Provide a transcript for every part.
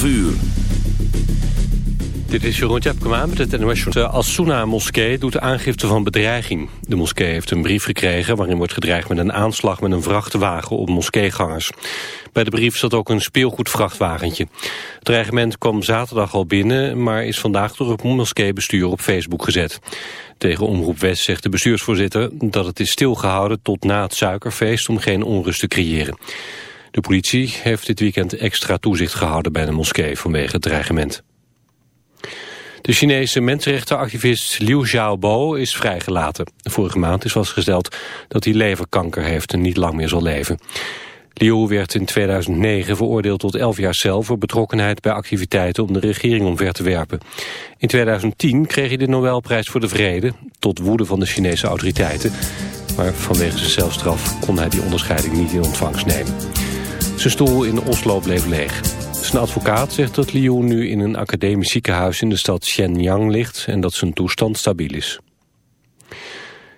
12 uur. Dit is Jeroen Tjepkema met het NOS. De Asuna-moskee doet aangifte van bedreiging. De moskee heeft een brief gekregen waarin wordt gedreigd met een aanslag met een vrachtwagen op moskeegangers. Bij de brief zat ook een speelgoedvrachtwagentje. Het dreigement kwam zaterdag al binnen, maar is vandaag door het moskeebestuur op Facebook gezet. Tegen Omroep West zegt de bestuursvoorzitter dat het is stilgehouden tot na het suikerfeest om geen onrust te creëren. De politie heeft dit weekend extra toezicht gehouden bij de moskee vanwege het dreigement. De Chinese mensenrechtenactivist Liu Xiaobo is vrijgelaten. Vorige maand is vastgesteld dat hij leverkanker heeft en niet lang meer zal leven. Liu werd in 2009 veroordeeld tot 11 jaar cel voor betrokkenheid bij activiteiten om de regering omver te werpen. In 2010 kreeg hij de Nobelprijs voor de Vrede, tot woede van de Chinese autoriteiten. Maar vanwege zijn celstraf kon hij die onderscheiding niet in ontvangst nemen. Zijn stoel in Oslo bleef leeg. Zijn advocaat zegt dat Liu nu in een academisch ziekenhuis in de stad Shenyang ligt en dat zijn toestand stabiel is.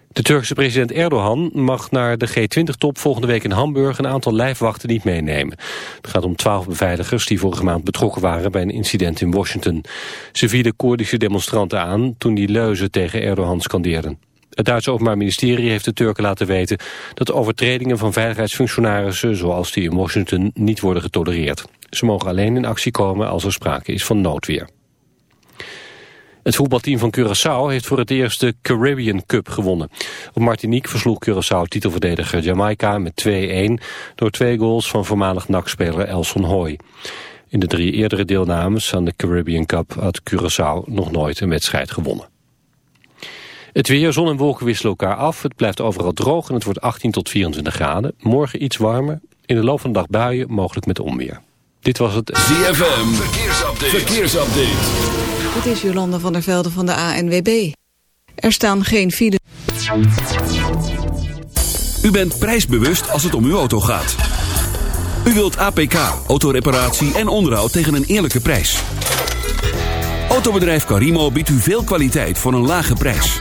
De Turkse president Erdogan mag naar de G20-top volgende week in Hamburg een aantal lijfwachten niet meenemen. Het gaat om twaalf beveiligers die vorige maand betrokken waren bij een incident in Washington. Ze vielen Koerdische demonstranten aan toen die leuzen tegen Erdogan scandeerden. Het Duitse Openbaar Ministerie heeft de Turken laten weten dat overtredingen van veiligheidsfunctionarissen zoals die in Washington niet worden getolereerd. Ze mogen alleen in actie komen als er sprake is van noodweer. Het voetbalteam van Curaçao heeft voor het eerst de Caribbean Cup gewonnen. Op Martinique versloeg Curaçao titelverdediger Jamaica met 2-1... door twee goals van voormalig NAC-speler Elson Hoy. In de drie eerdere deelnames aan de Caribbean Cup had Curaçao nog nooit een wedstrijd gewonnen. Het weer, zon en wolken wisselen elkaar af. Het blijft overal droog en het wordt 18 tot 24 graden. Morgen iets warmer. In de loop van de dag buien, mogelijk met onweer. Dit was het ZFM. Verkeersupdate. Verkeersupdate. Dit is Jolanda van der Velde van de ANWB. Er staan geen files. U bent prijsbewust als het om uw auto gaat. U wilt APK, autoreparatie en onderhoud tegen een eerlijke prijs. Autobedrijf Carimo biedt u veel kwaliteit voor een lage prijs.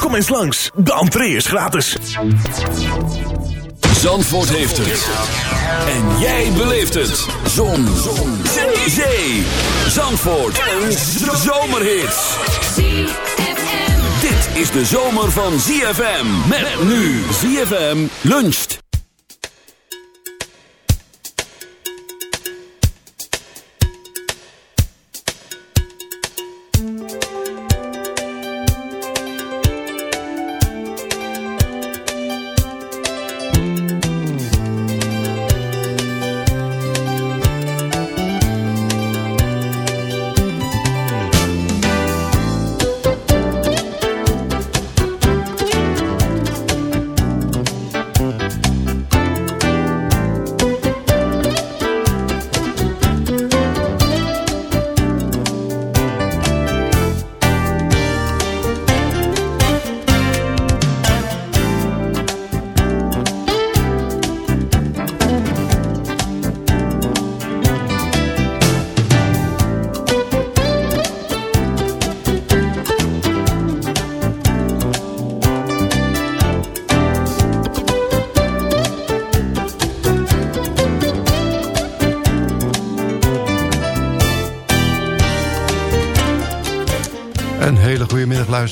Kom eens langs, de entree is gratis. Zandvoort heeft het. En jij beleeft het. Zon. Zon. Zee. Zandvoort. Een zomerhit. Dit is de zomer van ZFM. Met nu ZFM luncht.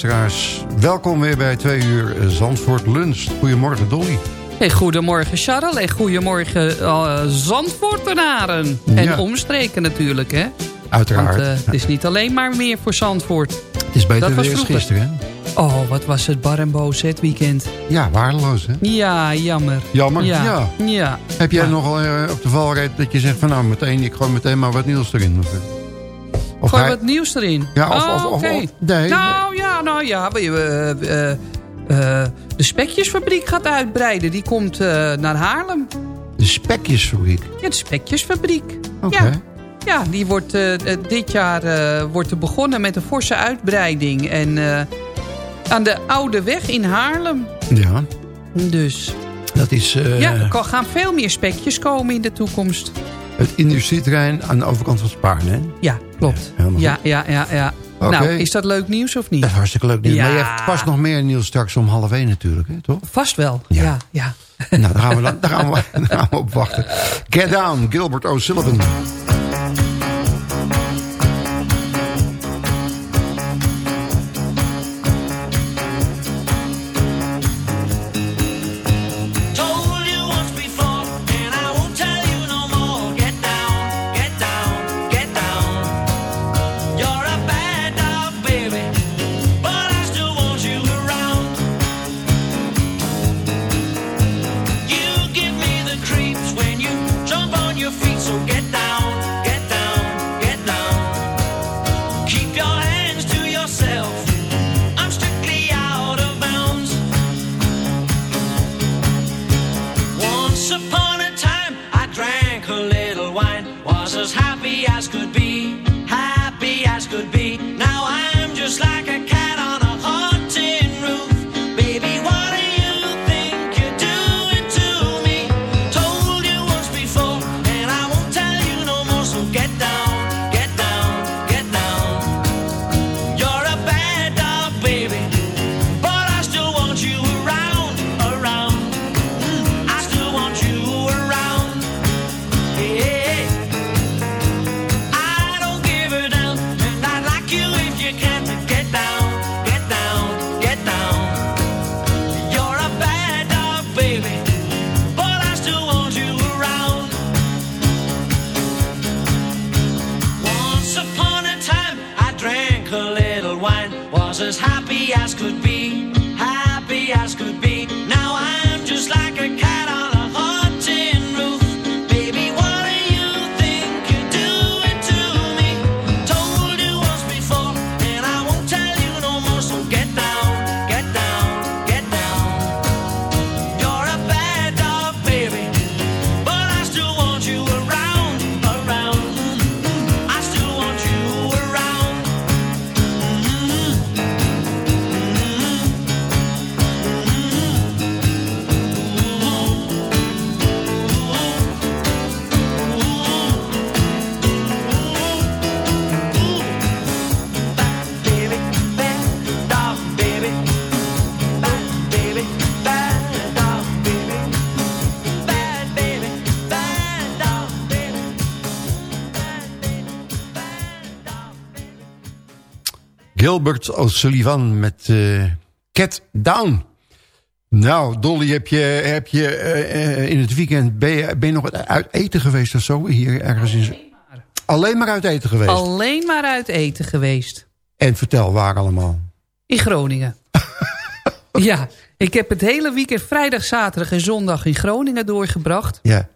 Luisteraars. Welkom weer bij twee uur Zandvoort Lunch. Goedemorgen Dolly. Hey, goedemorgen Charles en goedemorgen uh, Zandvoortenaren. En Ja. omstreken natuurlijk hè. Uiteraard. Want eh, het is niet alleen maar meer voor Zandvoort. het is beter vroeger. gisteren, hè? Oh, wat was het bar en boos het weekend. Ja, waardeloos, hè? Ja, jammer. Jammer, Ja, ja. ja. Heb jij nogal eh, op de valreep dat je zegt van nou meteen, ik gooi meteen maar wat nieuws erin? Of, of Gooi hij- wat nieuws erin. Ja, of- oh, of- of- nee, nou nou ja. we- eh, eh, de spekjesfabriek gaat uitbreiden. Die komt eh, naar Haarlem. De spekjesfabriek. Ja, de spekjesfabriek. Oké. Ja. Ja, die wordt, dit jaar wordt er begonnen met een forse uitbreiding. En aan de Oude Weg in Haarlem. Ja, Dus dat is ja, er gaan veel meer spekjes komen in de toekomst. het industrieterrein aan de overkant van Spaan, hè? Ja, klopt. Ja, ja, ja, ja. Nou, is dat leuk nieuws of niet? Dat is hartstikke leuk nieuws. Ja. Maar je hebt vast nog meer nieuws straks om half één natuurlijk, hè, toch? Vast wel. Ja. Ja, ja. nou, daar gaan we, dan, daar gaan we, daar gaan we op wachten. Get Down, Gilbert O'Sullivan. Gilbert O'Sullivan met eh, Cat Down. Nou, Dolly, heb je, heb je eh, eh, in het weekend... Ben je, ben je nog uit eten geweest of zo? Hier ergens in... Alleen maar uit eten geweest? Alleen maar uit eten geweest. En vertel, waar allemaal? In Groningen. ja, ik heb het hele weekend vrijdag, zaterdag en zondag in Groningen doorgebracht. Ja.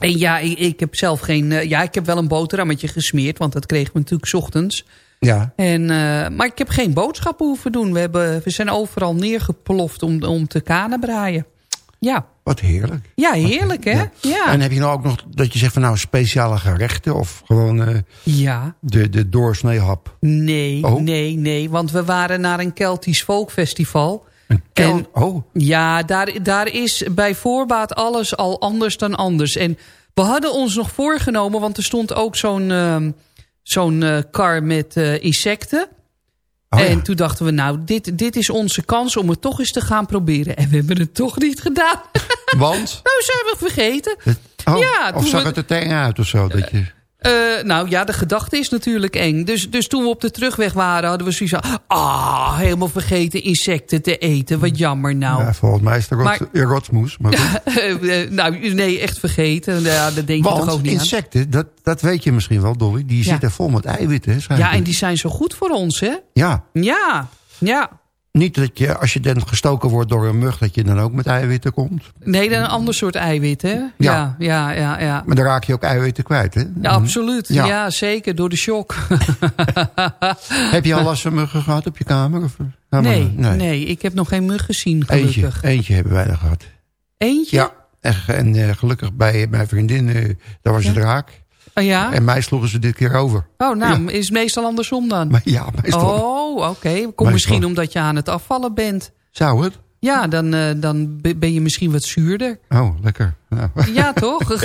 En ja, ik, ik heb zelf geen... ja, ik heb wel een boterhammetje gesmeerd, want dat kregen we natuurlijk 's ochtends. Ja. En, eh, maar ik heb geen boodschappen hoeven doen. We, hebben, we zijn overal neergeploft om, om te kanenbraaien. Ja. Wat heerlijk. ja, heerlijk hè? Ja. Ja. En heb je nou ook nog dat je zegt van nou speciale gerechten of gewoon eh, ja. de, de doorsneehap? Nee, Oh. nee, nee. Want we waren naar een Keltisch Folkfestival. Een kel- En- oh, Ja, daar, daar is bij voorbaat alles al anders dan anders. En we hadden ons nog voorgenomen, want er stond ook zo'n ehm, zo'n eh, kar met eh, insecten. oh en ja. toen dachten we, nou, dit, dit is onze kans om het toch eens te gaan proberen. En we hebben het toch niet gedaan. Want? nou, zijn we vergeten. Oh, Ja, of zag we- het er tegen uit of zo? Dat je... Eh, nou ja, de gedachte is natuurlijk eng. Dus, dus toen we op de terugweg waren, hadden we zoiets van... Ah, helemaal vergeten insecten te eten. Wat jammer nou. Ja, volgens mij is het Maar- rot, rotsmoes. Maar. Eh, nou, nee, echt vergeten. Ja, dat denk je toch ook niet aan. insecten, dat, dat weet je misschien wel, Dolly. Die Ja. zitten vol met eiwitten. Ja, en die zijn zo goed voor ons, hè? ja, Ja, ja. Niet dat je als je dan gestoken wordt door een mug... dat je dan ook met eiwitten komt. Nee, dan een ander soort eiwit, hè? Ja, ja, ja, ja. ja. Maar dan raak je ook eiwitten kwijt, hè? Ja, absoluut. Ja. Ja. zeker. Door de shock. Heb je al last van muggen gehad op je kamer? Of? Nee, nee, ik heb nog geen mug gezien, Eentje, gelukkig. eentje hebben wij er gehad. Eentje? Ja, en, en eh, gelukkig bij mijn vriendin, daar was het raak. Oh, ja? En mij sloegen ze dit keer over. Oh, nou, is het meestal andersom dan? Maar ja, meestal Oh, oké. Komt Meestal. misschien omdat je aan het afvallen bent. zou het. Ja, dan, eh, dan be- ben je misschien wat zuurder. Oh, lekker. Nou. Ja, toch?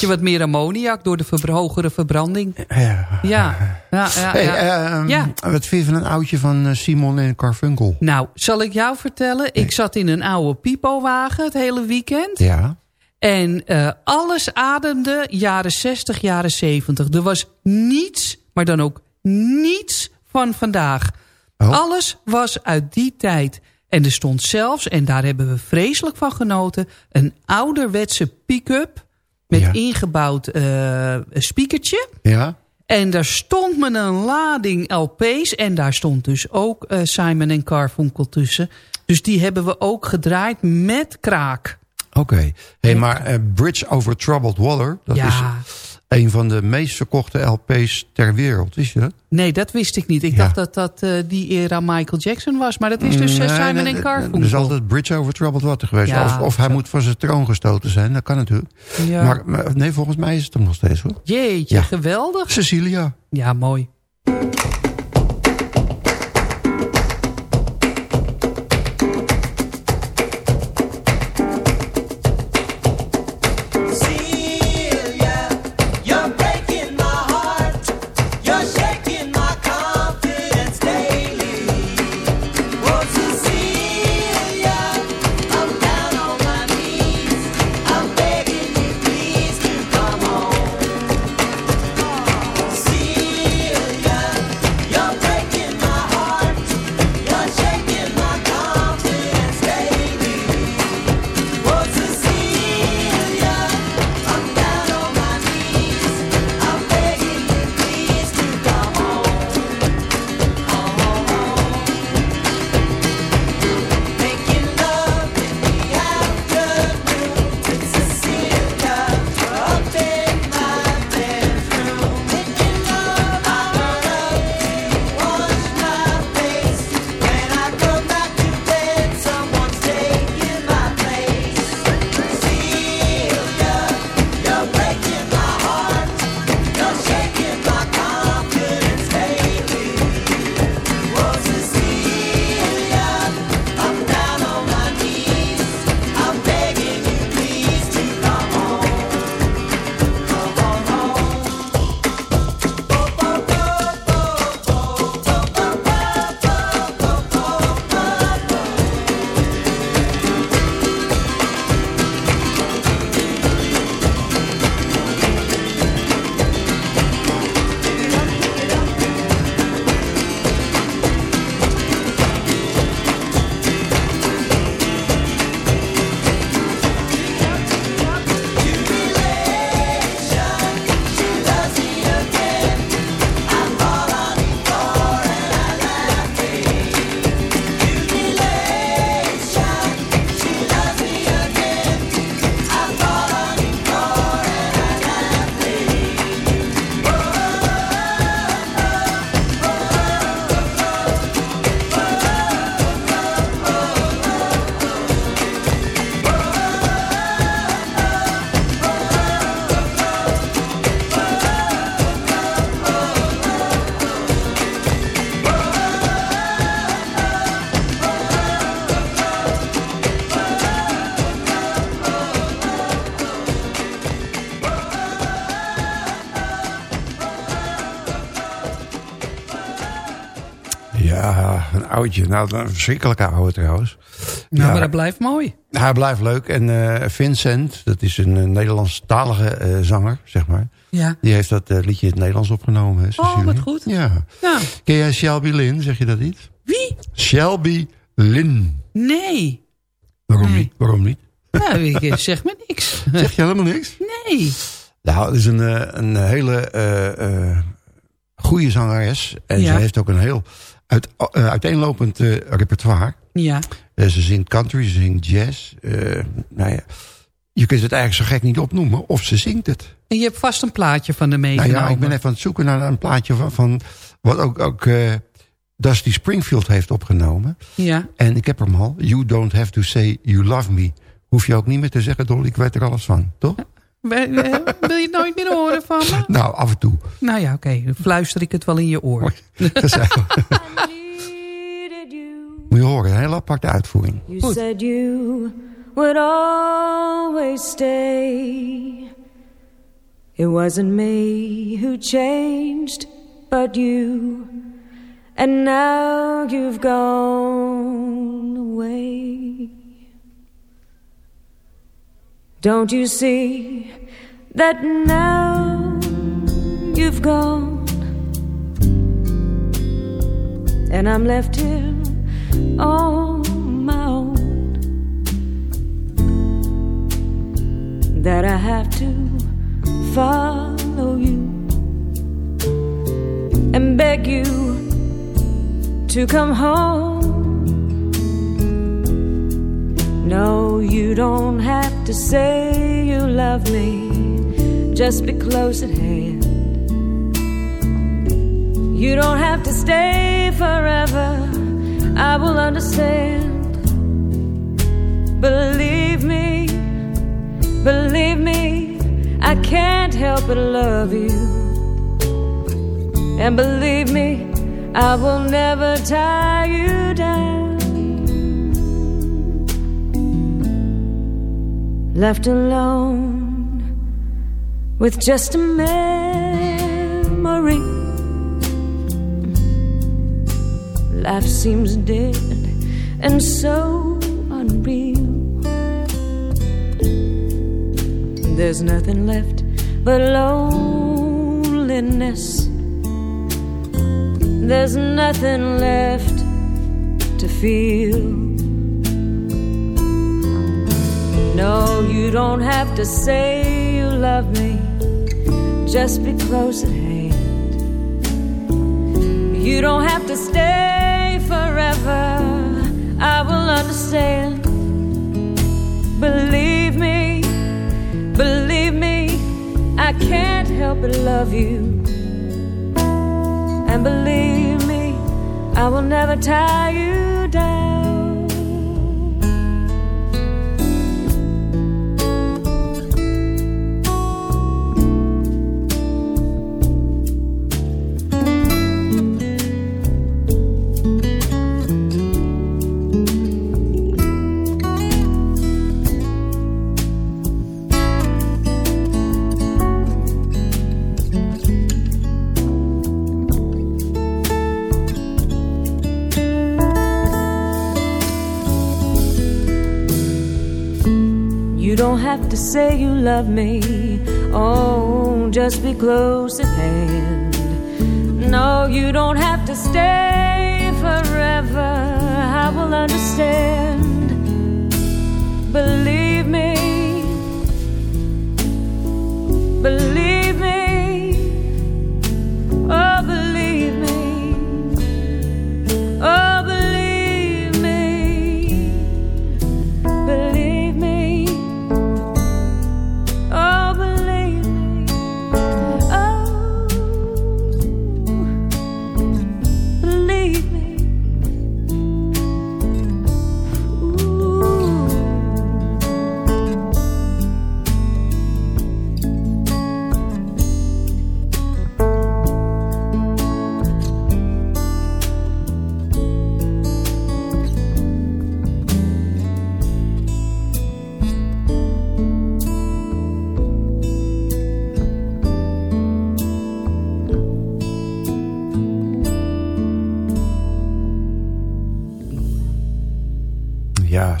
je wat meer ammoniak door de verbr- hogere verbranding. Ja. Ja, ja, ja. Hey, ja. ehm, Ja. Wat vind je van een oudje van eh, Simon en Carfunkel? Nou, zal ik jou vertellen? Ik zat in een oude pipowagen het hele weekend. Ja. En eh, alles ademde jaren 60, jaren 70. Er was niets, maar dan ook niets van vandaag. Oh. Alles was uit die tijd. En er stond zelfs, en daar hebben we vreselijk van genoten... een ouderwetse pick-up met Ja. ingebouwd eh speakertje. Ja? En daar stond me een lading LP's. En daar stond dus ook eh, Simon en Carfunkel tussen. Dus die hebben we ook gedraaid met kraak. Oké. Hey, maar eh, Bridge Over Troubled Water, dat ja, is een van de meest verkochte LP's ter wereld. Wist je dat? nee, dat wist ik niet. Ik Ja. dacht dat dat eh, die era Michael Jackson was. Maar dat is dus eh, Nee, Simon nee, en Carfunkel. Er is altijd Bridge Over Troubled Water geweest. Ja, of of hij moet van zijn troon gestoten zijn, dat kan natuurlijk. Ja. Maar, maar nee, volgens mij is het hem nog steeds hoor. Jeetje, geweldig. Cecilia. Ja, mooi. Oudje. Nou, een verschrikkelijke oude trouwens. Nou, Ja. maar dat blijft mooi. Hij blijft leuk. En eh, Vincent, dat is een uh, Nederlandstalige eh, zanger, zeg maar. Ja. Die heeft dat eh, liedje in het Nederlands opgenomen. Hè, Oh, wat goed. Ja. Ja. Ken jij Shelby Lynn, zeg je dat niet? Wie? Shelby Lynn. Nee. Waarom Nee. niet? Waarom niet? Nou, ik zeg me niks. Zeg je helemaal niks? Nee. Nou, het is een, eh, een hele eh, eh, goede zangeres. En Ja. ze heeft ook een heel uit, eh, uiteenlopend eh, repertoire. Ja. Eh, ze zingt country, ze zingt jazz. Nou ja, je kunt het eigenlijk zo gek niet opnoemen. Of ze zingt het. En je hebt vast een plaatje van de Nou meegenomen. ja, ik ben even aan het zoeken naar een plaatje van... van wat ook, ook Dusty Springfield heeft opgenomen. Ja. En ik heb hem al. You don't have to say you love me. Hoef je ook niet meer te zeggen, Dolly. Ik weet er alles van, toch? Wil je het nooit meer horen van me? Nou, af en toe. Nou ja, oké. Dan fluister ik het wel in je oor. Needed you. Moet je horen, een hele aparte uitvoering. You Goed. said you would always stay. It wasn't me who changed, but you. And now you've gone away. Don't you see that now you've gone? And I'm left here on my own. That I have to follow you and beg you to come home. No, you don't have to say you love me, just be close at hand. You don't have to stay forever. I will understand. Believe me, believe me, I can't help but love you. And believe me, I will never tie you Left alone with just a memory. Life seems dead and so unreal. There's nothing left but loneliness. There's nothing left to feel. No, you don't have to say you love me. Just be close at hand. You don't have to stay forever. I will understand. Believe me, believe me, I can't help but love you. And believe me, I will never tie you to say you love me. Oh, just be close at hand. No, you don't have to stay forever. I will understand.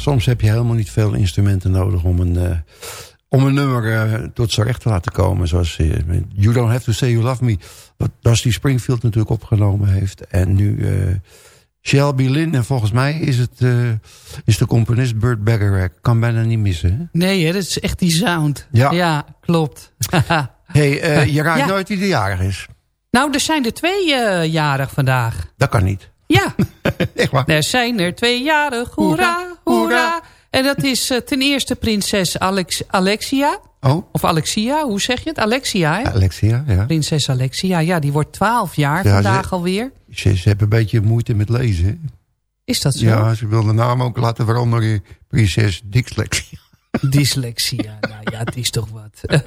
Soms heb je helemaal niet veel instrumenten nodig om een, eh, om een nummer eh, tot zijn recht te laten komen. Zoals eh, You Don't Have To Say You Love Me. Wat Dusty Springfield natuurlijk opgenomen heeft. En nu Shelby Lynn. En volgens mij is, het, is de componist Burt Bacharach. Kan bijna niet missen. Hè? Nee, hè, dat is echt die sound. Ja, ja klopt. hey, je raadt nooit wie de jarig is. Nou, er zijn er twee jarig vandaag. Dat kan niet. Ja. Echt waar? Er zijn er twee jarig. Hoera, hoera. En dat is uh, ten eerste prinses Alex Alexia. Oh. Of Alexia, hoe zeg je het? Alexia, hè? Alexia, ja. Prinses Alexia, ja, die wordt twaalf jaar ja, vandaag ze, alweer. Ze, ze hebben een beetje moeite met lezen. Is dat zo? Ja, ze wil de naam ook laten veranderen in prinses Dyslexia. Dyslexia, nou ja, het is toch wat.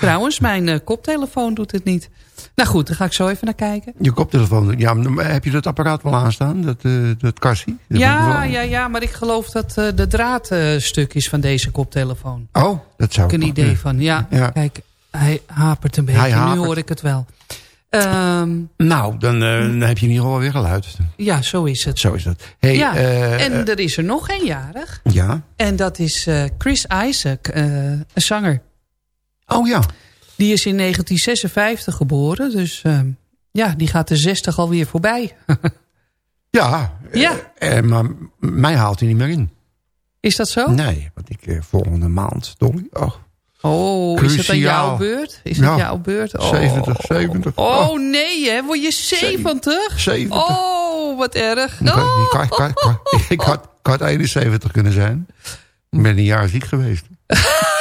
Trouwens, mijn uh, koptelefoon doet het niet. Nou goed, dan ga ik zo even naar kijken. Je koptelefoon, ja, heb je dat apparaat wel aanstaan, dat, uh, dat kassie? ja, ja, ja, maar ik geloof dat uh, de draadstuk is van deze koptelefoon. Oh, dat zou ik een idee van, ja, ja, Kijk, hij hapert een beetje, nu hoor ik het wel. Um, nou, dan, dan, heb je in ieder geval weer geluid. Ja, zo is het. Zo is dat. Hey, ja, en er is er nog een jarig. Ja. En dat is Chris Isaac, een zanger. Oh ja. Die is in 1956 geboren. Dus uh, ja, die gaat de 60 alweer voorbij. ja, ja. Eh, maar mij haalt hij niet meer in. Is dat zo? Nee, want ik eh, volgende maand, Dolly. Oh, oh is het aan jouw beurt? Is het jouw beurt? Oh. 70, 70. Oh, oh nee, hè? Word je 70? 70. Oh, wat erg. Ik, oh. ik, ik, ik, ik, had, ik had 71 kunnen zijn. Ik ben een jaar ziek geweest.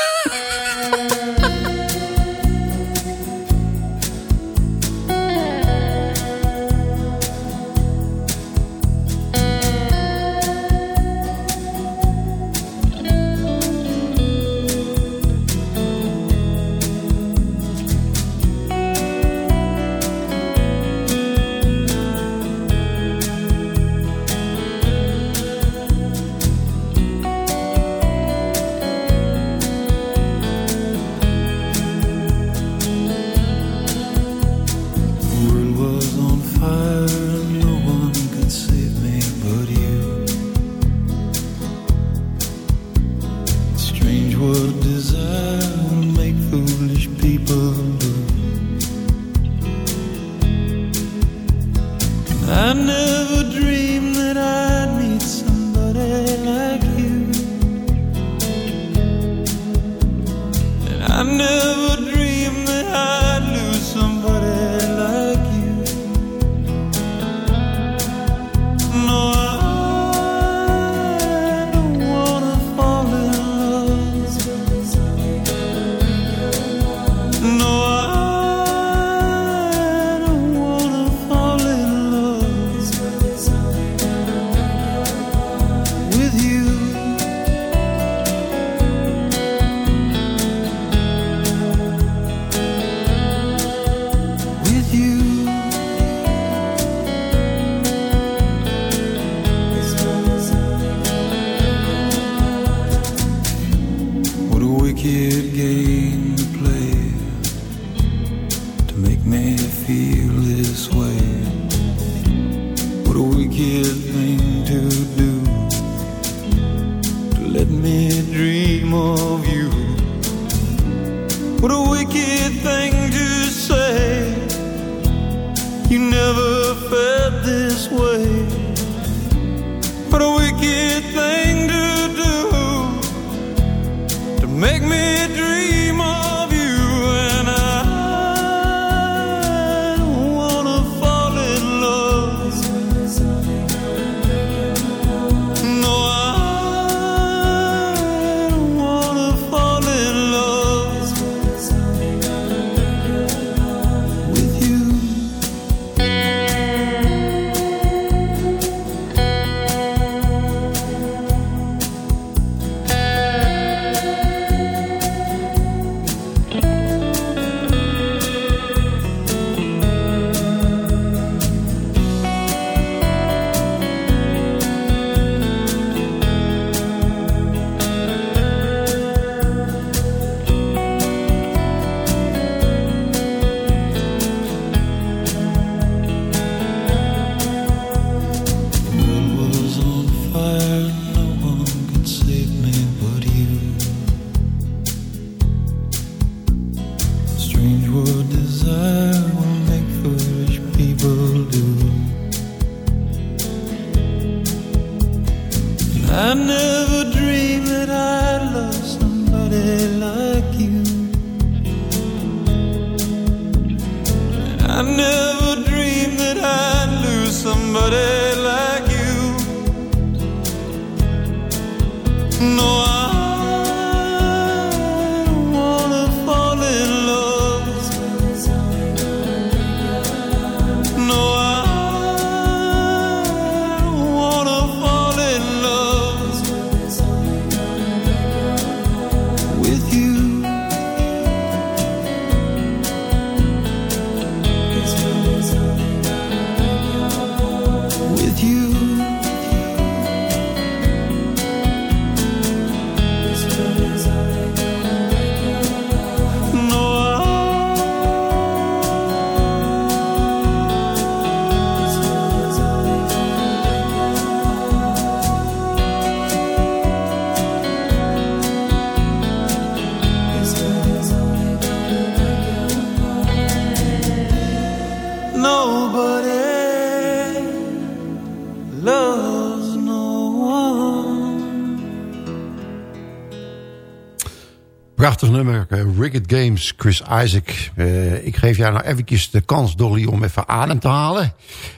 Prachtig nummer, eh, Ricket Games, Chris Isaac. Eh, ik geef jou nou eventjes de kans, Dolly, om even adem te halen.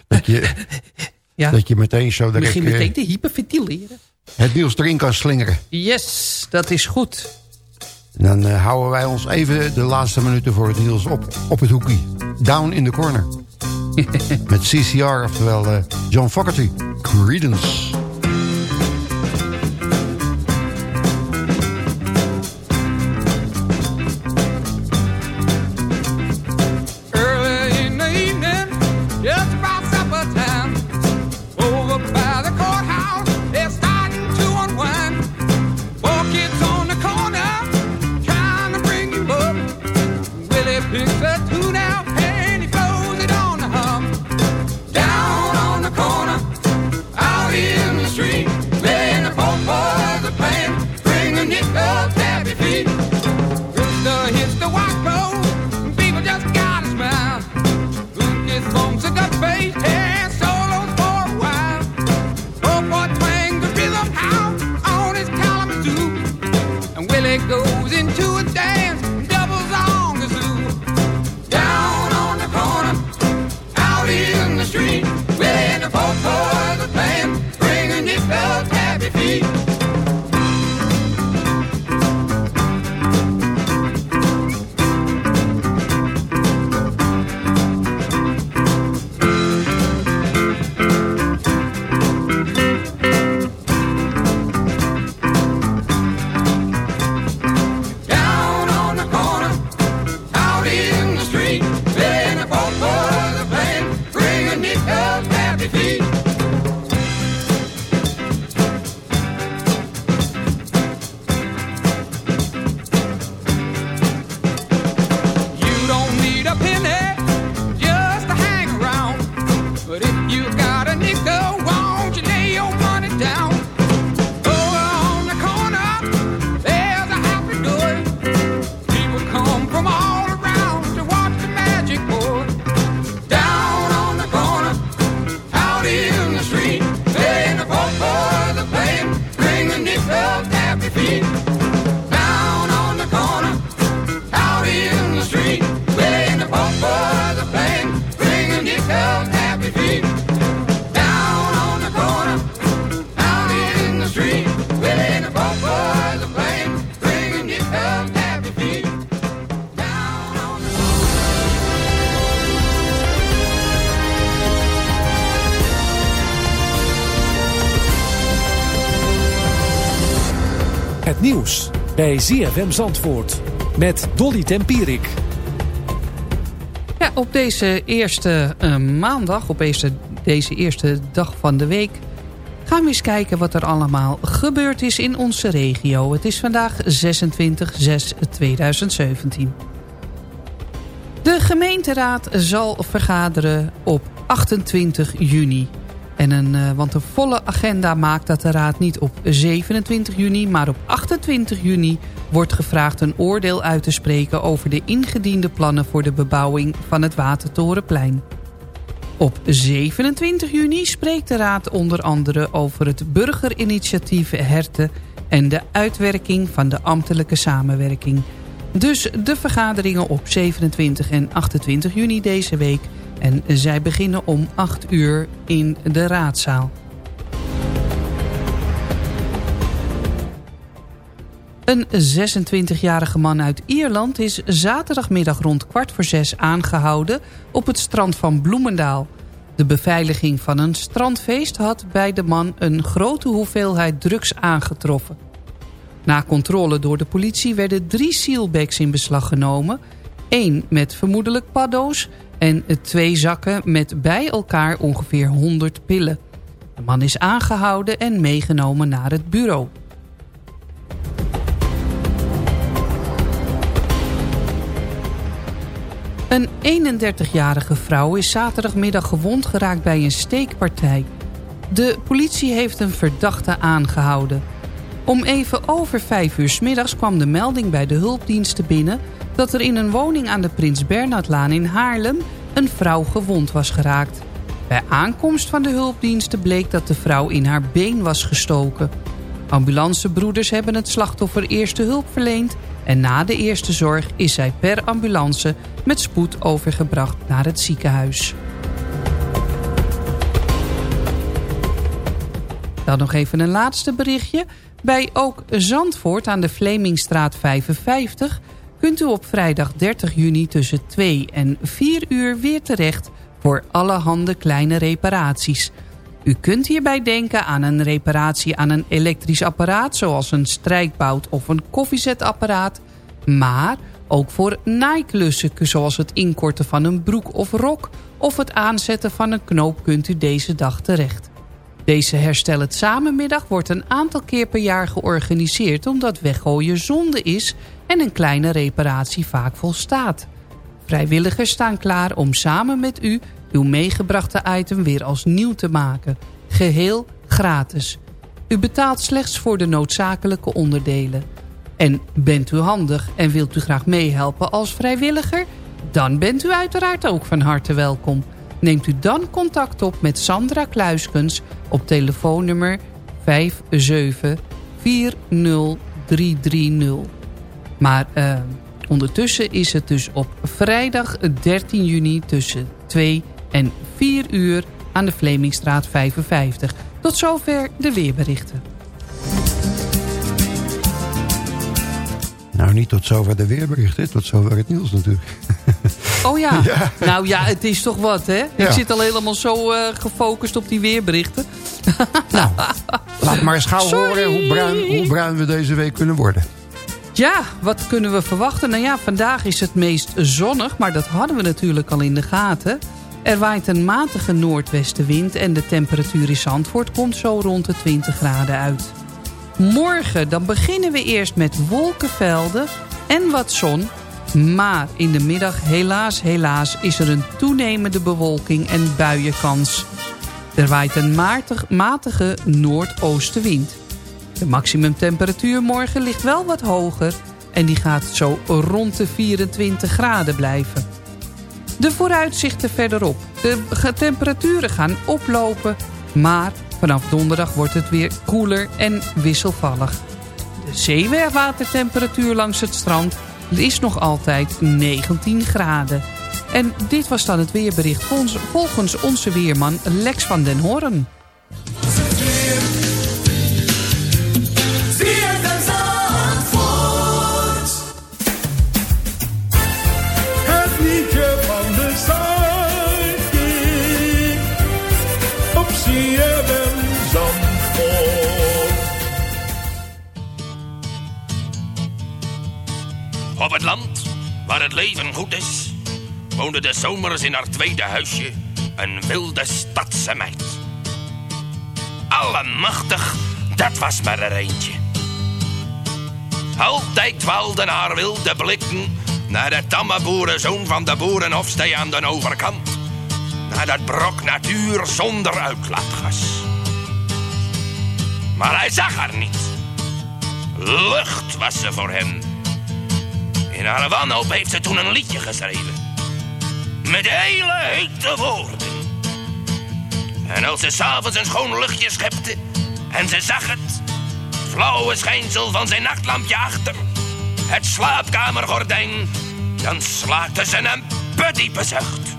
Dat je, Ja. dat je meteen zo direct Begin eh, meteen te hyperventileren. het nieuws erin kan slingeren. Yes, dat is goed. En dan eh, houden wij ons even de laatste minuten voor het nieuws op, op het hoekje. Down in the corner. Met CCR, oftewel eh, John Fogerty. Credence. Bij ZFM Zandvoort met Dolly Tempierik. Ja, op deze eerste eh, maandag, op deze, deze eerste dag van de week... gaan we eens kijken wat er allemaal gebeurd is in onze regio. Het is vandaag 26 6 2017. De gemeenteraad zal vergaderen op 28 juni. En eh, want een volle agenda maakt dat de raad niet op 27 juni... maar op 28 juni wordt gevraagd een oordeel uit te spreken... over de ingediende plannen voor de bebouwing van het Watertorenplein. Op 27 juni spreekt de raad onder andere over het burgerinitiatief Herten... en de uitwerking van de ambtelijke samenwerking. Dus de vergaderingen op 27 en 28 juni deze week. En zij beginnen om 8 uur in de raadzaal. Een 26-jarige man uit Ierland is zaterdagmiddag rond kwart voor zes aangehouden op het strand van Bloemendaal. De beveiliging van een strandfeest had bij de man een grote hoeveelheid drugs aangetroffen. Na controle door de politie werden drie sealbags in beslag genomen. één met vermoedelijk paddo's en twee zakken met bij elkaar ongeveer 100 pillen. De man is aangehouden en meegenomen naar het bureau. Een 31-jarige vrouw is zaterdagmiddag gewond geraakt bij een steekpartij. De politie heeft een verdachte aangehouden. Om even over vijf uur s middags kwam de melding bij de hulpdiensten binnen... dat er in een woning aan de Prins Bernhardlaan in Haarlem een vrouw gewond was geraakt. Bij aankomst van de hulpdiensten bleek dat de vrouw in haar been was gestoken. Ambulancebroeders hebben het slachtoffer eerste hulp verleend... en na de eerste zorg is zij per ambulance met spoed overgebracht naar het ziekenhuis. Dan nog even een laatste berichtje. Bij ook Zandvoort aan de Vlemingstraat 55 kunt u op vrijdag 30 juni tussen 2 en 4 uur weer terecht voor allerhande kleine reparaties. U kunt hierbij denken aan een reparatie aan een elektrisch apparaat... zoals een strijkbout of een koffiezetapparaat... maar ook voor naaiklussen zoals het inkorten van een broek of rok... of het aanzetten van een knoop kunt u deze dag terecht. Deze Herstel het Samenmiddag wordt een aantal keer per jaar georganiseerd... omdat weggooien zonde is en een kleine reparatie vaak volstaat. Vrijwilligers staan klaar om samen met u uw meegebrachte item weer als nieuw te maken. Geheel gratis. U betaalt slechts voor de noodzakelijke onderdelen. En bent u handig en wilt u graag meehelpen als vrijwilliger? Dan bent u uiteraard ook van harte welkom. Neemt u dan contact op met Sandra Kluiskens op telefoonnummer 5740330. Maar uh, ondertussen is het dus op vrijdag 13 juni tussen 2 en 4 uur aan de Vlemingstraat 55. Tot zover de weerberichten. Nou, niet tot zover de weerberichten, tot zover het nieuws natuurlijk. Oh ja. nou ja, het is toch wat hè. Ik zit al helemaal zo eh, gefocust op die weerberichten. Nou, laat maar eens gauw Sorry. horen hoe bruin, hoe bruin we deze week kunnen worden. Ja, wat kunnen we verwachten? Nou ja, vandaag is het meest zonnig, maar dat hadden we natuurlijk al in de gaten. Er waait een matige noordwestenwind en de temperatuur in Zandvoort komt zo rond de 20 graden uit. Morgen dan beginnen we eerst met wolkenvelden en wat zon. Maar in de middag helaas, helaas is er een toenemende bewolking en buienkans. Er waait een matig, matige noordoostenwind. De maximumtemperatuur morgen ligt wel wat hoger en die gaat zo rond de 24 graden blijven. De vooruitzichten verderop. De temperaturen gaan oplopen, maar vanaf donderdag wordt het weer koeler en wisselvallig. De zeewatertemperatuur langs het strand is nog altijd 19 graden. En dit was dan het weerbericht volgens onze weerman Lex van den Hoorn. Op het land, waar het leven goed is, woonde de zomers in haar tweede huisje een wilde stadse meid. Allemachtig, dat was maar er eentje. Altijd dwaalden haar wilde blikken naar de tamme boerenzoon van de boerenhofstee aan de overkant. Naar dat brok natuur zonder uitlaatgas. Maar hij zag haar niet. Lucht was ze voor hem. In haar wanhoop heeft ze toen een liedje geschreven. Met hele hete woorden. En als ze s'avonds een schoon luchtje schepte en ze zag het flauwe schijnsel van zijn nachtlampje achter, het slaapkamergordijn. Dan slaakte ze een bediepe zucht.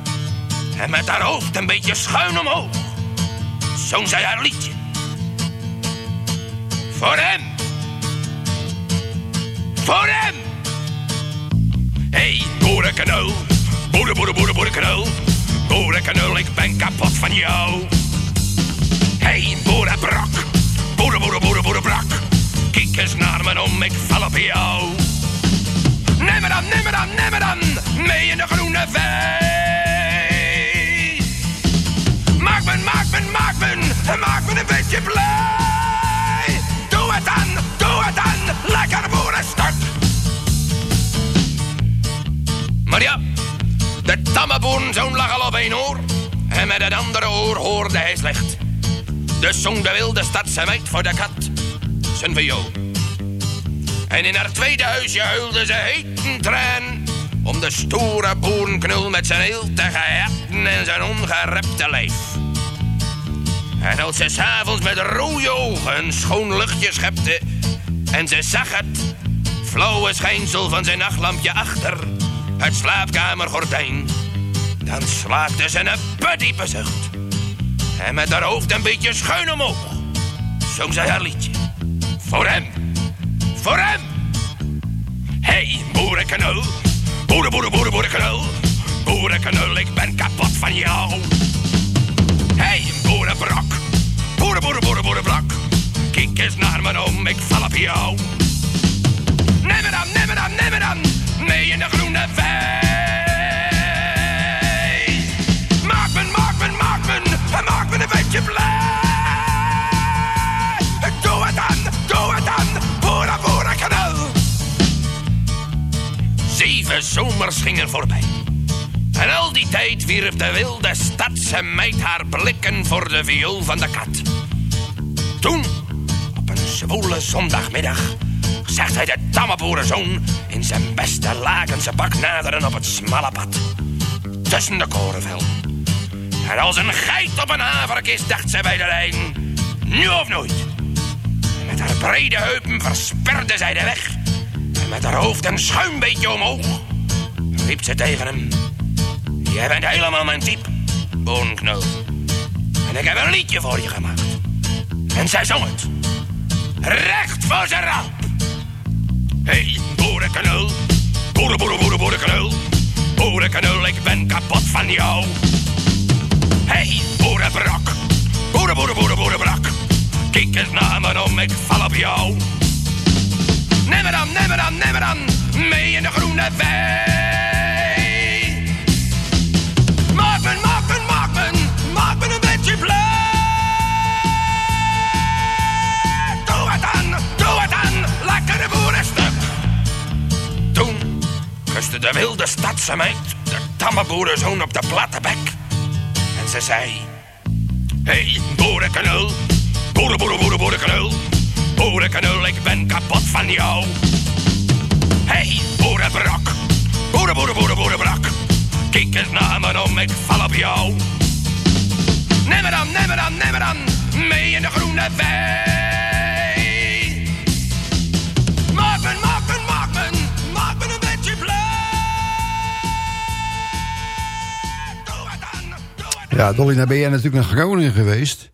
En met haar hoofd een beetje schuin omhoog, zong zij haar liedje. Voor hem. Voor hem. Hey, boerenknul. Boere, boere, boere, boerenknul. Boerenknul, ik ben kapot van jou. Hey, boerenbrak. Boere, boerenbrak. Kijk eens naar me om, ik val op jou. Neem me dan, neem me dan, neem me dan. Mee in de groene vee. Maak me, maak me, maak me. Maak me een beetje blij. De tamme boerenzoon lag al op één oor. En met het andere oor hoorde hij slecht. Dus zong de wilde stadse meid voor de kat zijn viool. En in haar tweede huisje huilde ze heet een traan. Om de stoere boerenknul met zijn heel te en zijn ongerepte lijf. En als ze s'avonds met rode ogen een schoon luchtje schepte... en ze zag het flauwe schijnsel van zijn nachtlampje achter het slaapkamergordijn... dan slaakte ze een bediepe zucht. En met haar hoofd een beetje schuin omhoog zong zij haar liedje. Voor hem, voor hem. Hey, boerenknul, boeren, boeren, boeren, boerenknul. Boerenknul, ik ben kapot van jou. Hey, boerenbrak, boeren, boeren, boeren, boerenbrak. Kijk eens naar me om, ik val op jou. Neem me dan, neem me dan, neem me dan, mee in de groene vee. Me, maak me een beetje blij. Doe het dan, doe het dan. Zeven zomers gingen voorbij. En al die tijd wierp de wilde stadse meid haar blikken voor de viool van de kat. Toen, op een zwoele zondagmiddag, zag hij de tamme boerenzoon in zijn beste lakense pak naderen op het smalle pad. Tussen de korenvelden. En als een geit op een haverkist dacht zij bij de lijn. Nu of nooit. Met haar brede heupen versperde zij de weg. En met haar hoofd een schuin beetje omhoog riep ze tegen hem. Jij bent helemaal mijn type, boonknul. En ik heb een liedje voor je gemaakt. En zij zong het. Recht voor zijn raap. Hey, boerenknul. Boeren, boeren, boeren, boerenknul. Boerenknul, ik ben kapot van jou. Hey, boerenbrak. Boeren, boeren, boeren, boerenbrak. Kijk eens naar me om, ik val op jou. Neem me dan, neem dan, neem dan. Mee in de groene vee. Maak me, maak me, maak me. Maak me een beetje blij. Doe het dan, doe het dan. Lekkere boerenstuk. Toen kuste de wilde stadse meid de tamme boerenzoon op de platte bek. Ze zei... Hey, boerenknul. Boeren, boeren, ik ben kapot van jou. Hey, boerenbrak. Boeren, boeren, boeren, boerenbrak. Kijk eens naar me om, ik val op jou. Neem me dan, neem me dan, neem me dan. Mee in de groene vee. Ja, Dolly, nou ben jij natuurlijk naar Groningen geweest.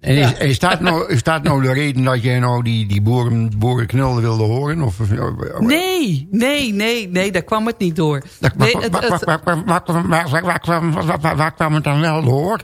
En is, is, dat nou, is dat nou de reden dat jij nou die, die boeren, boerenknullen wilde horen? Of, Nee, nee, nee, nee, daar kwam het niet door. Waar kwam het dan wel door?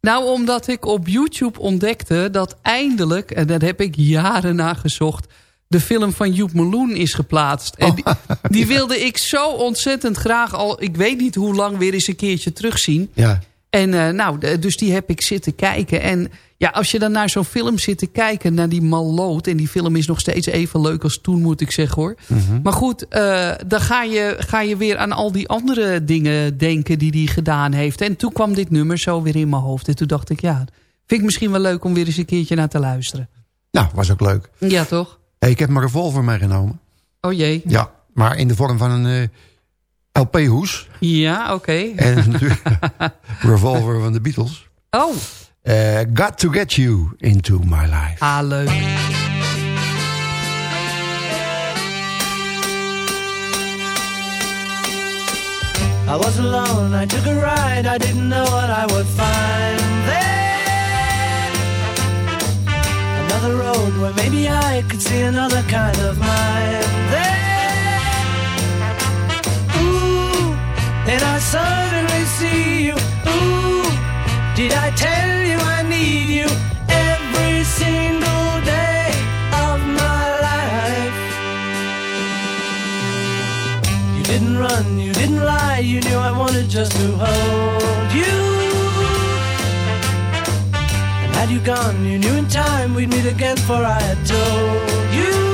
Nou, omdat ik op YouTube ontdekte dat eindelijk, en daar heb ik jaren naar gezocht, de film van Joep Meloen is geplaatst. En die, die wilde ik zo ontzettend graag al, ik weet niet hoe lang, weer eens een keertje terugzien. Ja. En eh, nou, dus die heb ik zitten kijken. En ja, als je dan naar zo'n film zit te kijken, naar die malloot... en die film is nog steeds even leuk als toen, moet ik zeggen hoor. Maar goed, eh, dan ga je, ga je weer aan al die andere dingen denken die hij gedaan heeft. En toen kwam dit nummer zo weer in mijn hoofd. En toen dacht ik, ja, vind ik misschien wel leuk om weer eens een keertje naar te luisteren. Nou, was ook leuk. Ja, toch? Hey, ik heb mijn revolver meegenomen. Oh jee. Ja, maar in de vorm van een LP Hoes. Ja, oké. Okay. En Revolver van de Beatles. Oh. Uh, got to get you into my life. Ah, leuk. I was alone, I took a ride, I didn't know what I would find there. Another road where maybe I could see another kind of mind there. And I suddenly see you. Ooh, did I tell you I need you every single day of my life? You didn't run, you didn't lie, you knew I wanted just to hold you. And had you gone, you knew in time we'd meet again, for I had told you.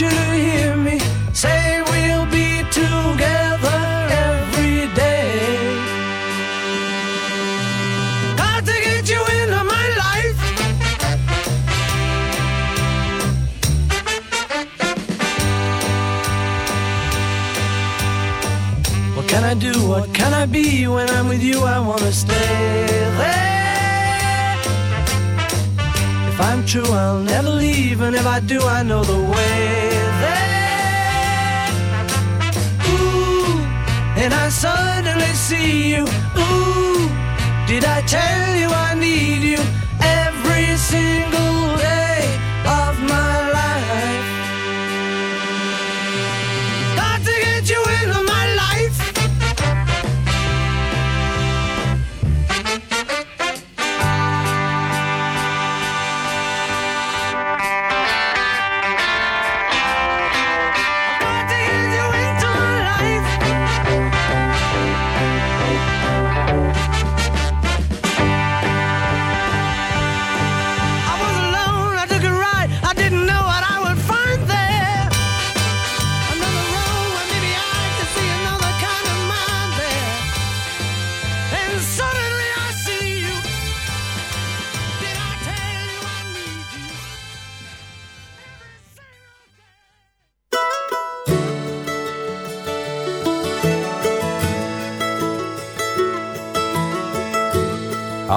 You to hear me say we'll be together every day. Got to get you into my life. What can I do? What can I be? When I'm with you, I wanna stay there. If I'm true, I'll never leave, and if I do, I know the way there. Ooh, and I suddenly see you. Ooh, did I tell you I need you every single day of my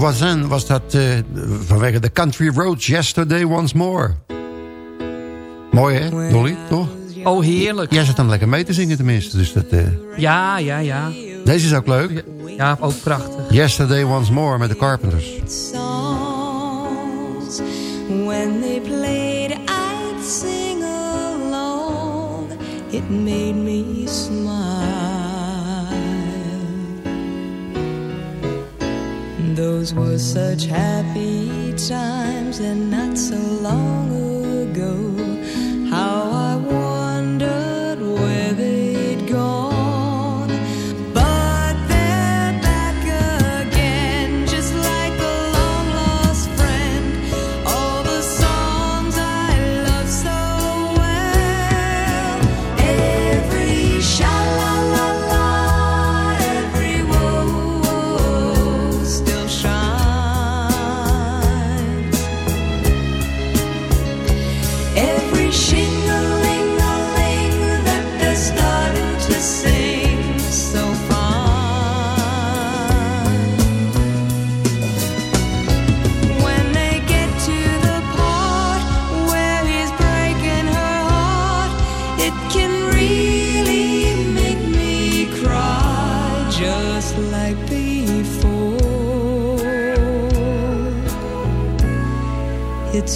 Wazan was dat eh, vanwege de Country Roads Yesterday Once More. Mooi hè, Dolly, toch? Oh, heerlijk. Jij zit hem lekker mee te zingen tenminste. Dus dat. Eh, ja, ja, ja. Deze is ook leuk. Ja, ook prachtig. Yesterday Once More met de Carpenters. When they played, I'd sing along. It made me smile. Those were such happy times and not so long ago.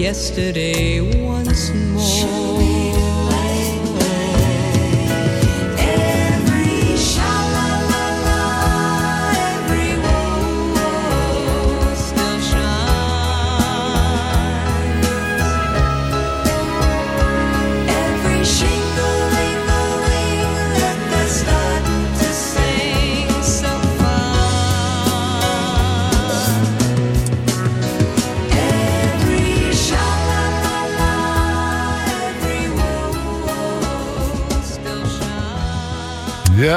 yesterday once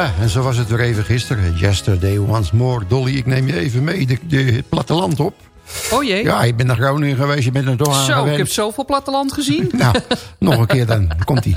Ja, en zo was het weer even gisteren. Yesterday once more. Dolly, ik neem je even mee de, het platteland op. Oh jee. Ja, ik ben naar Groningen geweest, je bent er toch aan Zo, ik heb zoveel platteland gezien. nou, nog een keer dan. Komt-ie.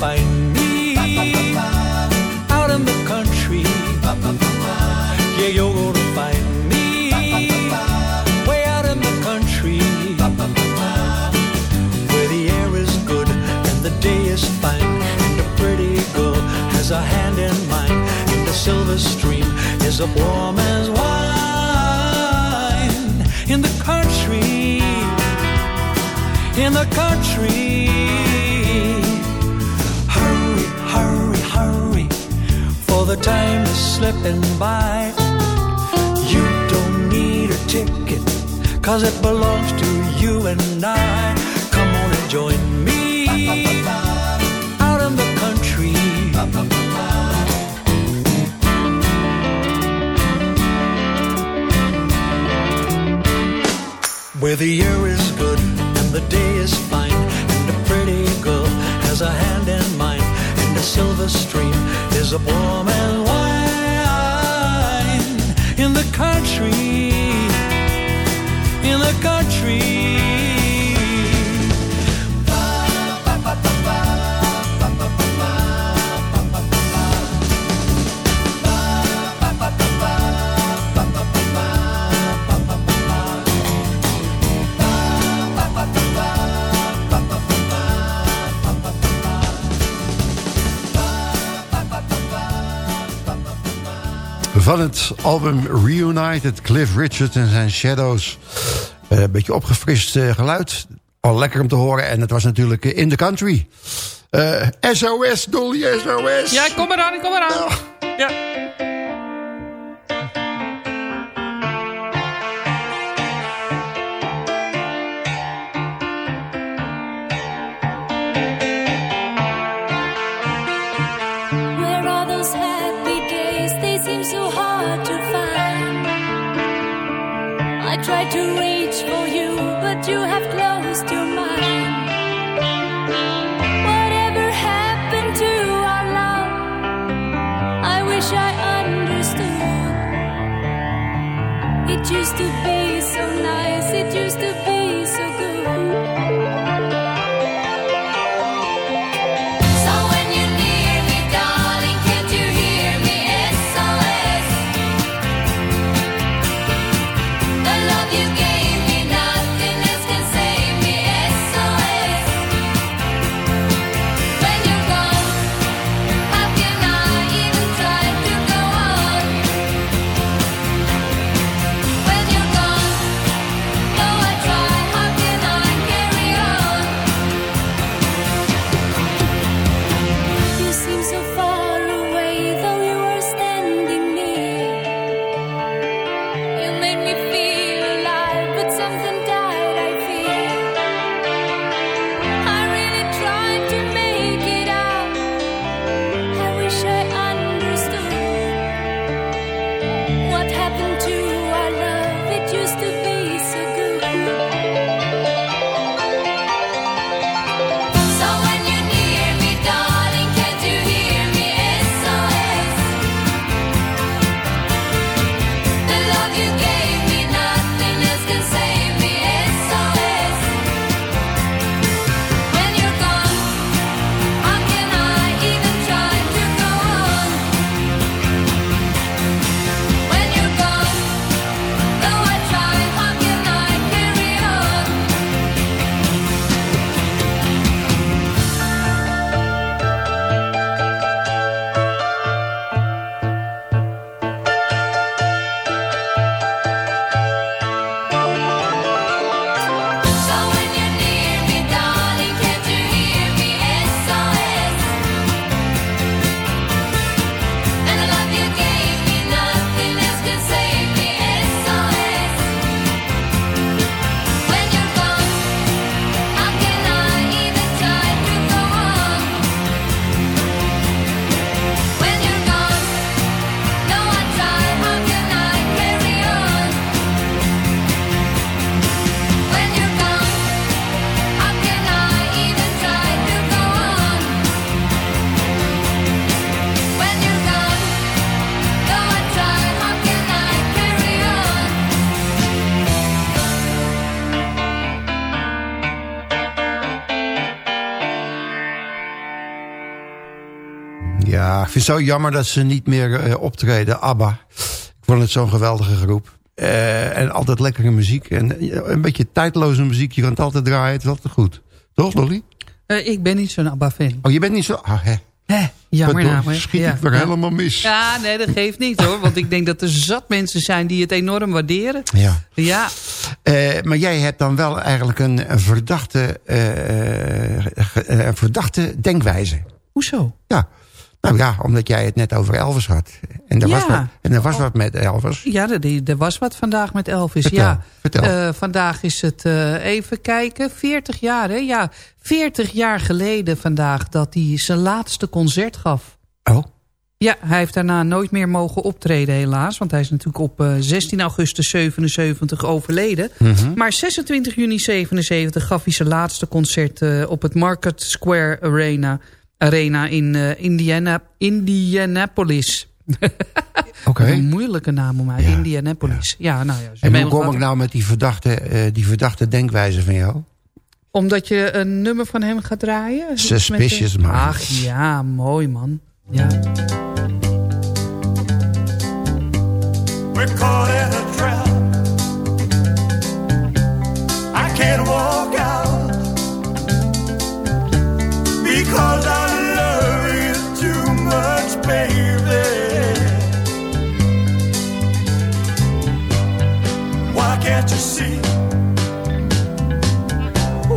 find me out in the country. Yeah, you're gonna find me way out in the country where the air is good and the day is fine. And a pretty girl has a hand in mine, and the silver stream is as warm as wine in the country. In the country. time is slipping by. You don't need a ticket, cause it belongs to you and I. Come on and join me out in the country. Where the air is good and the day is fine, and a pretty girl has a hand in silver stream is a warm and wine in the country, in the country. Van het album Reunited, Cliff Richard en zijn Shadows. Eh, een beetje opgefrist eh, geluid. Al lekker om te horen. En het was natuurlijk eh, In The Country. SOS, Dolly, SOS. Ja, kom eraan, ik kom eraan. Oh. Ja. zo jammer dat ze niet meer eh, optreden, ABBA. Ik vond het zo'n geweldige groep. Eh, en altijd lekkere muziek. En eh, een beetje tijdloze muziek. Je kan altijd draaien. Het is altijd goed. Toch, Lolly? Ik ben niet zo'n ABBA-fan. Oh, je bent niet zo... Ah, hè. Hè, jammer nou, schiet ja. ik weer helemaal mis. Ja, nee, dat geeft niet hoor. Want ik denk dat er zat mensen zijn die het enorm waarderen. Ja. ja. Maar jij hebt dan wel eigenlijk een, verdachte, verdachte denkwijze. Hoezo? Ja, nou ja, omdat jij het net over Elvis had. En er, Ja. was, wat, en er was wat met Elvis. Ja, er, er was wat vandaag met Elvis. Vertel, ja. vertel. Eh, vandaag is het, eh, even kijken, 40 jaar hè? Ja, 40 jaar geleden vandaag dat hij zijn laatste concert gaf. Oh. Ja, hij heeft daarna nooit meer mogen optreden helaas. Want hij is natuurlijk op eh, 16 augustus 77 overleden. Mhm. Maar 26 juni 77 gaf hij zijn laatste concert op het Market Square Arena, arena in eh, Indiana, Indianapolis. Oké. Een moeilijke naam om uit. Indianapolis. Ja, nou ja. En hoe kom ik nou met die verdachte, eh, die verdachte denkwijze van jou? Omdat je een nummer van hem gaat draaien? Suspicious de- Minds. Ach ja, mooi man. Ja. We're caught in a trap. I can't walk out because I baby. Why can't you see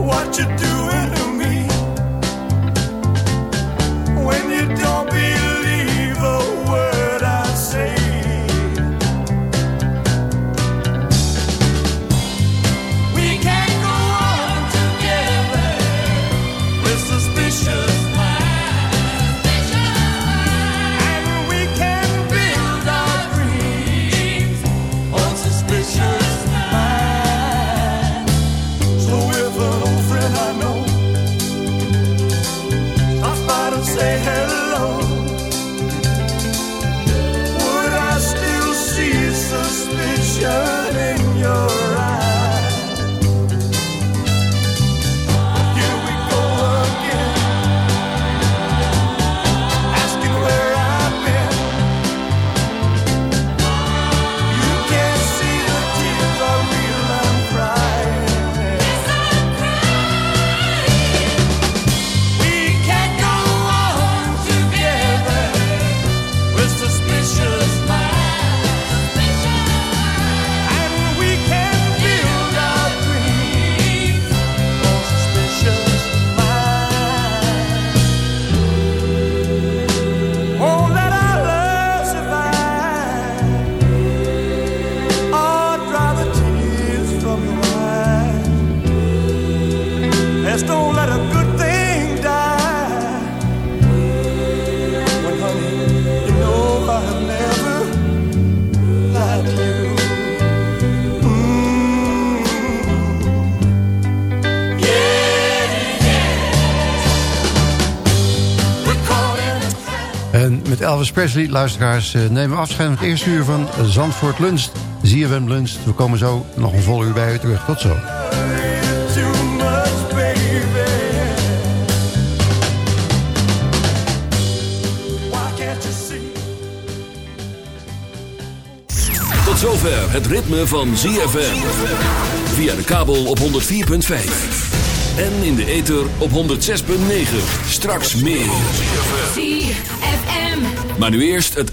what you're doing Elvis luisteraars, eh, nemen afscheid van het eerste uur van Zandvoort Lunch. ZFM Lunch. We komen zo nog een vol uur bij u terug. Tot zo. Tot zover het ritme van ZFM. Via de kabel op 104.5. En in de ether op 106.9. Straks meer. Maar nu eerst het...